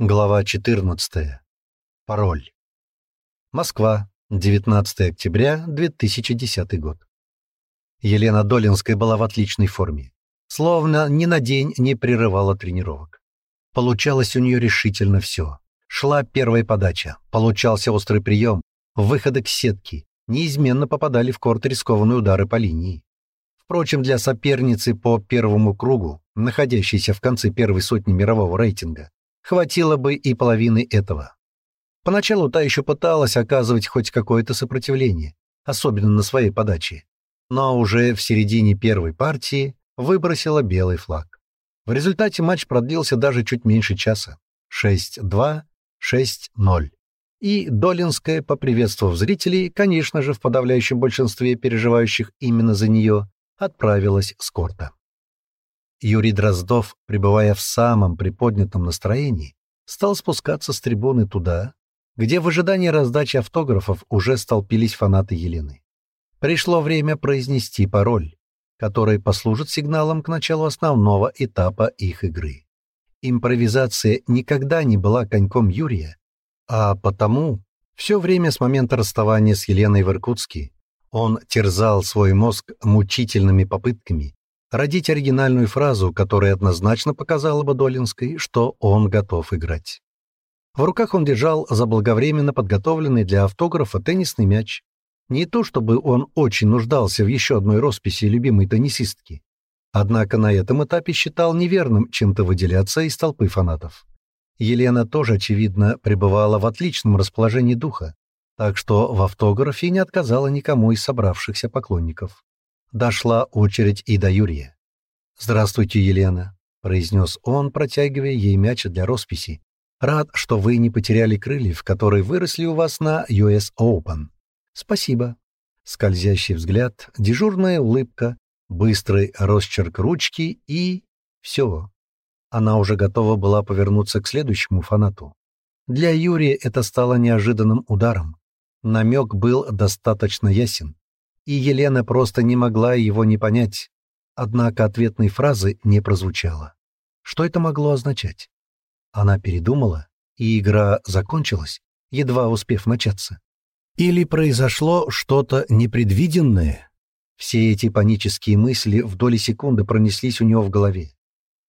Глава 14. Пароль. Москва, 19 октября 2010 год. Елена Долинская была в отличной форме. Словно ни на день не прерывала тренировок. Получалось у нее решительно все. Шла первая подача, получался острый прием, выходы к сетке, неизменно попадали в корт рискованные удары по линии. Впрочем, для соперницы по первому кругу, находящейся в конце первой сотни мирового рейтинга, Хватило бы и половины этого. Поначалу та еще пыталась оказывать хоть какое-то сопротивление, особенно на своей подаче, но уже в середине первой партии выбросила белый флаг. В результате матч продлился даже чуть меньше часа. 6-2, 6-0. И Долинская, поприветствовав зрителей, конечно же, в подавляющем большинстве переживающих именно за нее, отправилась с корта. Юрий Дроздов, пребывая в самом приподнятом настроении, стал спускаться с трибуны туда, где в ожидании раздачи автографов уже столпились фанаты Елены. Пришло время произнести пароль, который послужит сигналом к началу основного этапа их игры. Импровизация никогда не была коньком Юрия, а потому все время с момента расставания с Еленой в Иркутске он терзал свой мозг мучительными попытками родить оригинальную фразу, которая однозначно показала бы Долинской, что он готов играть. В руках он держал заблаговременно подготовленный для автографа теннисный мяч. Не то чтобы он очень нуждался в еще одной росписи любимой теннисистки. Однако на этом этапе считал неверным чем-то выделяться из толпы фанатов. Елена тоже, очевидно, пребывала в отличном расположении духа, так что в автографе не отказала никому из собравшихся поклонников дошла очередь и до Юрия. «Здравствуйте, Елена», — произнес он, протягивая ей мяч для росписи. «Рад, что вы не потеряли крыльев, которые выросли у вас на US Open». «Спасибо». Скользящий взгляд, дежурная улыбка, быстрый росчерк ручки и... все. Она уже готова была повернуться к следующему фанату. Для Юрия это стало неожиданным ударом. Намек был достаточно ясен и Елена просто не могла его не понять. Однако ответной фразы не прозвучало. Что это могло означать? Она передумала, и игра закончилась, едва успев начаться. Или произошло что-то непредвиденное? Все эти панические мысли в доли секунды пронеслись у него в голове.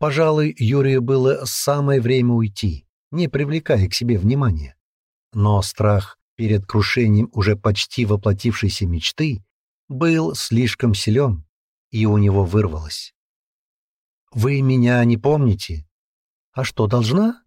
Пожалуй, Юрию было самое время уйти, не привлекая к себе внимания. Но страх перед крушением уже почти воплотившейся мечты был слишком силен, и у него вырвалось. «Вы меня не помните?» «А что, должна?»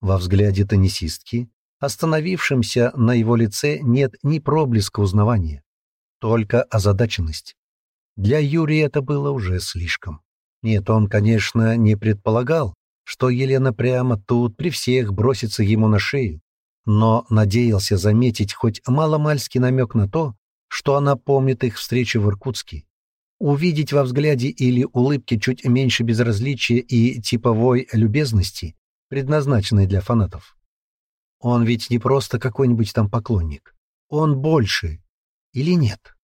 Во взгляде теннисистки, остановившемся на его лице, нет ни проблеска узнавания, только озадаченность. Для Юрия это было уже слишком. Нет, он, конечно, не предполагал, что Елена прямо тут при всех бросится ему на шею, но надеялся заметить хоть маломальский намек на то, что она помнит их встречу в Иркутске. Увидеть во взгляде или улыбке чуть меньше безразличия и типовой любезности, предназначенной для фанатов. Он ведь не просто какой-нибудь там поклонник. Он больше. Или нет?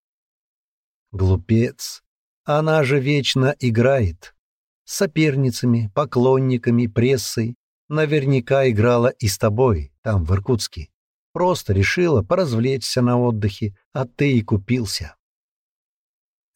Глупец. Она же вечно играет. С соперницами, поклонниками, прессой. Наверняка играла и с тобой, там, в Иркутске. Просто решила поразвлечься на отдыхе, а ты и купился.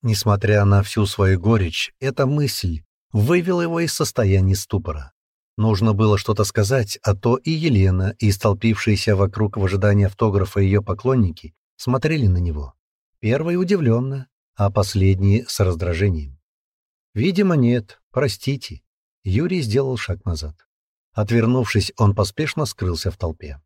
Несмотря на всю свою горечь, эта мысль вывела его из состояния ступора. Нужно было что-то сказать, а то и Елена, и столпившиеся вокруг в ожидании автографа ее поклонники смотрели на него. Первый удивленно, а последний с раздражением. «Видимо, нет. Простите». Юрий сделал шаг назад. Отвернувшись, он поспешно скрылся в толпе.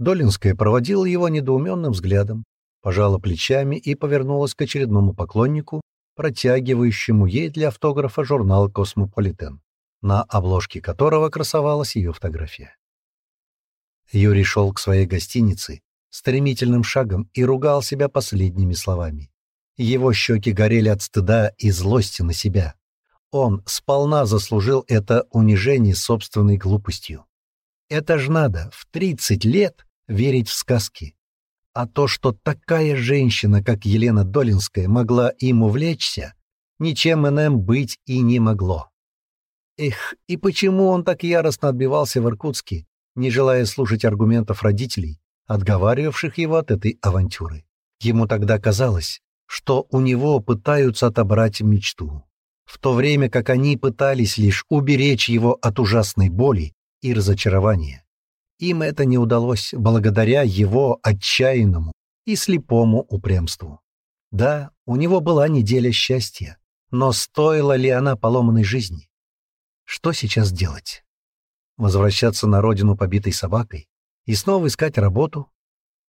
Долинская проводила его недоуменным взглядом, пожала плечами и повернулась к очередному поклоннику, протягивающему ей для автографа журнал «Космополитен», на обложке которого красовалась ее фотография. Юрий шел к своей гостинице стремительным шагом и ругал себя последними словами. Его щеки горели от стыда и злости на себя. Он сполна заслужил это унижение собственной глупостью. Это ж надо в 30 лет верить в сказки. А то, что такая женщина, как Елена Долинская, могла им увлечься, ничем иным быть и не могло. Эх, и почему он так яростно отбивался в Иркутске, не желая слушать аргументов родителей, отговаривавших его от этой авантюры. Ему тогда казалось, что у него пытаются отобрать мечту, в то время как они пытались лишь уберечь его от ужасной боли и разочарования. Им это не удалось благодаря его отчаянному и слепому упрямству. Да, у него была неделя счастья, но стоила ли она поломанной жизни? Что сейчас делать? Возвращаться на родину побитой собакой и снова искать работу?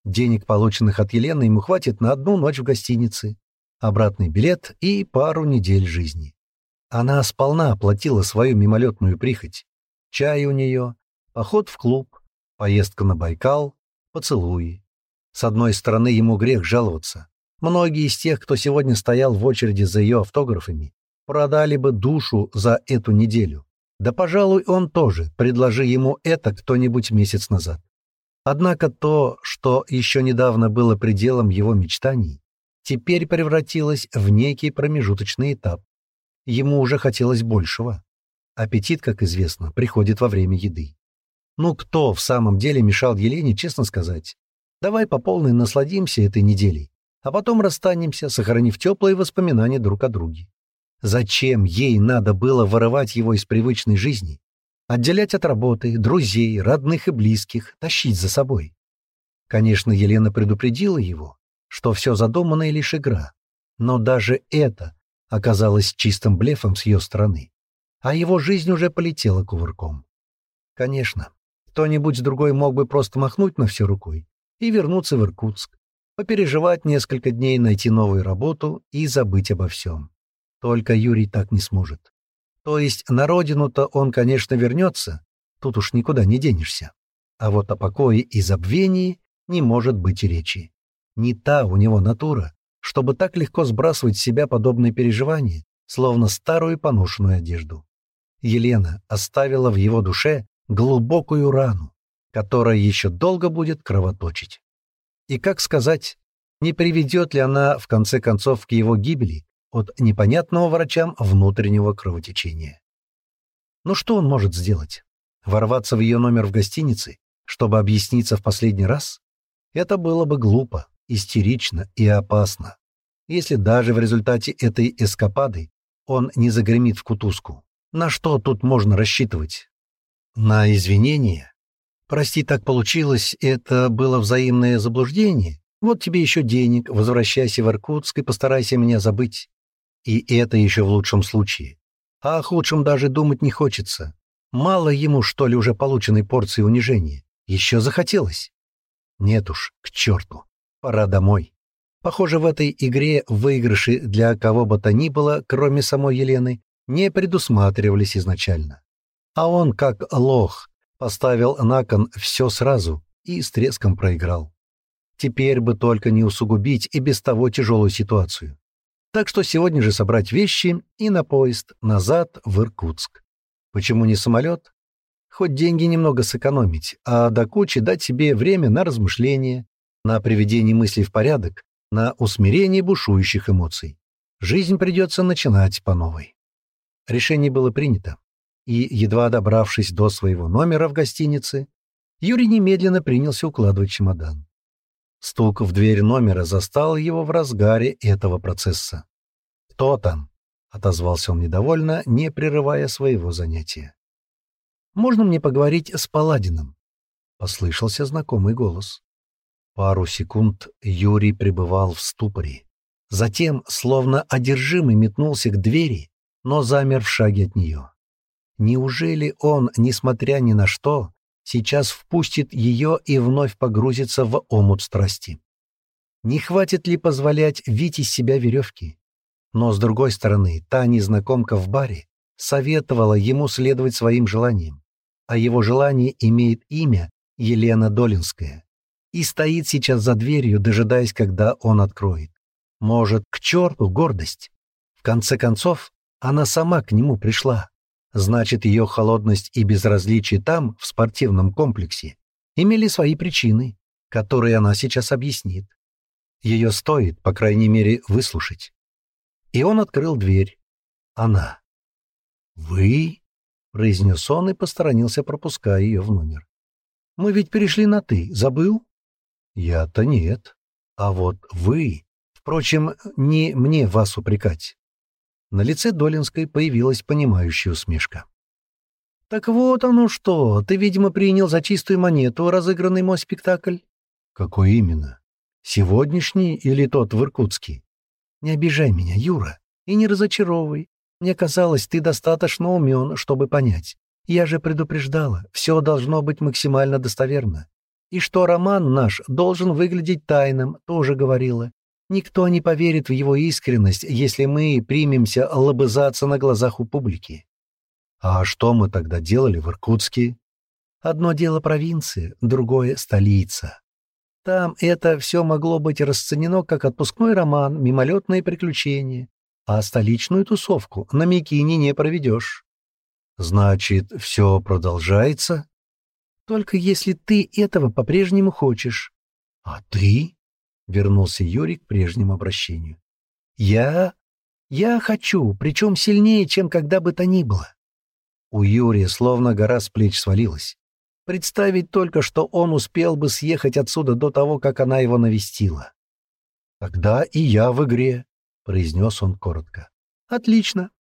Денег, полученных от Елены, ему хватит на одну ночь в гостинице, обратный билет и пару недель жизни. Она сполна оплатила свою мимолетную прихоть. Чай у нее, поход в клуб, поездка на Байкал, поцелуи. С одной стороны, ему грех жаловаться. Многие из тех, кто сегодня стоял в очереди за ее автографами, продали бы душу за эту неделю. Да, пожалуй, он тоже, предложи ему это кто-нибудь месяц назад. Однако то, что еще недавно было пределом его мечтаний, теперь превратилось в некий промежуточный этап. Ему уже хотелось большего. Аппетит, как известно, приходит во время еды. Ну кто в самом деле мешал Елене, честно сказать? Давай по полной насладимся этой неделей, а потом расстанемся, сохранив теплые воспоминания друг о друге. Зачем ей надо было вырывать его из привычной жизни, отделять от работы, друзей, родных и близких, тащить за собой? Конечно, Елена предупредила его, что все задуманное лишь игра, но даже это оказалось чистым блефом с ее стороны, а его жизнь уже полетела кувырком. Конечно, кто-нибудь другой мог бы просто махнуть на все рукой и вернуться в Иркутск, попереживать несколько дней, найти новую работу и забыть обо всем. Только Юрий так не сможет. То есть на родину-то он, конечно, вернется, тут уж никуда не денешься. А вот о покое и забвении не может быть и речи. Не та у него натура, чтобы так легко сбрасывать с себя подобные переживания, словно старую поношенную одежду. Елена оставила в его душе глубокую рану, которая еще долго будет кровоточить. И как сказать, не приведет ли она в конце концов к его гибели, от непонятного врачам внутреннего кровотечения. Ну что он может сделать? Ворваться в ее номер в гостинице, чтобы объясниться в последний раз? Это было бы глупо, истерично и опасно. Если даже в результате этой эскапады он не загремит в кутузку, на что тут можно рассчитывать? На извинения? Прости, так получилось, это было взаимное заблуждение. Вот тебе еще денег, возвращайся в Иркутск и постарайся меня забыть. И это еще в лучшем случае. А о худшем даже думать не хочется. Мало ему, что ли, уже полученной порции унижения. Еще захотелось. Нет уж, к черту. Пора домой. Похоже, в этой игре выигрыши для кого бы то ни было, кроме самой Елены, не предусматривались изначально. А он, как лох, поставил на кон все сразу и с треском проиграл. Теперь бы только не усугубить и без того тяжелую ситуацию. Так что сегодня же собрать вещи и на поезд назад в Иркутск. Почему не самолет? Хоть деньги немного сэкономить, а до кучи дать себе время на размышления, на приведение мыслей в порядок, на усмирение бушующих эмоций. Жизнь придется начинать по новой. Решение было принято, и, едва добравшись до своего номера в гостинице, Юрий немедленно принялся укладывать чемодан. Стук в дверь номера застал его в разгаре этого процесса. «Кто там?» — отозвался он недовольно, не прерывая своего занятия. «Можно мне поговорить с Паладином?» — послышался знакомый голос. Пару секунд Юрий пребывал в ступоре. Затем, словно одержимый, метнулся к двери, но замер в шаге от нее. Неужели он, несмотря ни на что, сейчас впустит ее и вновь погрузится в омут страсти. Не хватит ли позволять вить из себя веревки? Но, с другой стороны, та незнакомка в баре советовала ему следовать своим желаниям, а его желание имеет имя Елена Долинская и стоит сейчас за дверью, дожидаясь, когда он откроет. Может, к черту гордость? В конце концов, она сама к нему пришла. Значит, ее холодность и безразличие там, в спортивном комплексе, имели свои причины, которые она сейчас объяснит. Ее стоит, по крайней мере, выслушать. И он открыл дверь. Она. «Вы?» — произнес он и посторонился, пропуская ее в номер. Мы ведь перешли на «ты». Забыл?» «Я-то нет. А вот вы...» Впрочем, не мне вас упрекать. На лице Долинской появилась понимающая усмешка. «Так вот оно что, ты, видимо, принял за чистую монету разыгранный мой спектакль?» «Какой именно? Сегодняшний или тот в Иркутске?» «Не обижай меня, Юра, и не разочаровывай. Мне казалось, ты достаточно умен, чтобы понять. Я же предупреждала, все должно быть максимально достоверно. И что роман наш должен выглядеть тайным, тоже говорила. Никто не поверит в его искренность, если мы примемся лобызаться на глазах у публики. А что мы тогда делали в Иркутске? Одно дело провинция, другое — столица. Там это все могло быть расценено как отпускной роман, мимолетные приключения, а столичную тусовку на Микине не проведешь. Значит, все продолжается? Только если ты этого по-прежнему хочешь. А ты? Вернулся Юрий к прежнему обращению. «Я... я хочу, причем сильнее, чем когда бы то ни было». У Юрия словно гора с плеч свалилась. Представить только, что он успел бы съехать отсюда до того, как она его навестила. «Тогда и я в игре», — произнес он коротко. «Отлично».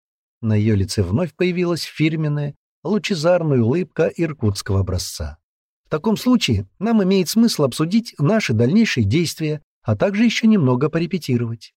На ее лице вновь появилась фирменная, лучезарная улыбка иркутского образца. «В таком случае нам имеет смысл обсудить наши дальнейшие действия а также еще немного порепетировать.